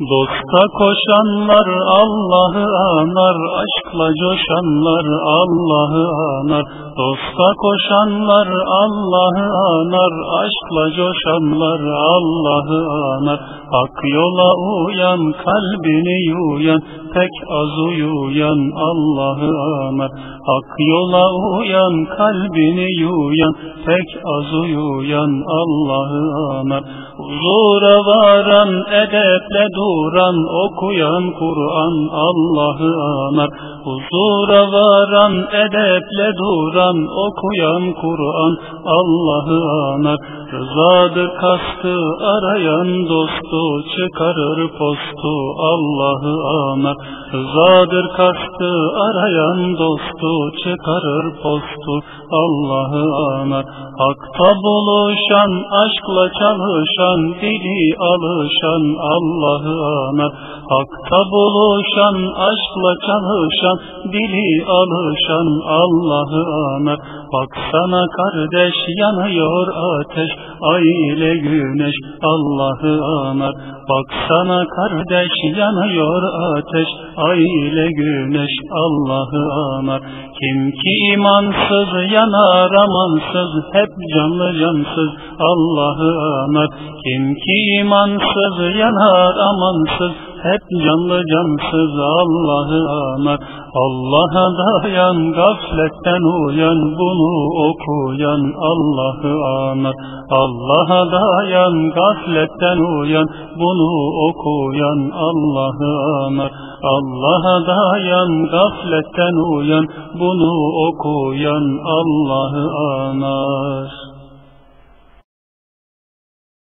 Dosta koşanlar Allah'ı anar, aşkla coşanlar Allah'ı anar. Dosta koşanlar Allah'ı anar, aşkla coşanlar Allah'ı anar. Hak yola uyan, kalbini yuyan, pek az uyuyan Allah'ı anar. Hak yola uyan, kalbini yuyan, pek az uyuyan Allah'ı anar. Huzura varan, edeple duran, okuyan Kur'an Allah'ı anar. Huzura varan, edeple duran, okuyan Kur'an Allah'ı anar. Rızadır kastı arayan dostu, çıkarır postu Allah'ı anar. Rızadır kastı arayan dostu, çıkarır postu Allah'ı anar. Hakta buluşan, aşkla çalışan, dili alışan Allah'ı anar. Hakta buluşan, aşkla çalışan, dili alışan Allah'ı anar. Baksana kardeş yanıyor ateş, ay ile güneş Allah'ı anar. Baksana kardeş yanıyor ateş, ay ile güneş Allah'ı anar. Kim ki imansız yanar amansız, hep canlı cansız Allah'ı anar. Kim ki imansız yanar amansız, hep canlı cansız Allah'ı anar. Allah'a dayan, gafletten uyan, bunu okuyan Allah'ı anar. Allah'a dayan, gafletten uyan, bunu okuyan Allah'ı anar. Allah'a dayan, gafletten uyan, bunu okuyan Allah'ı anar.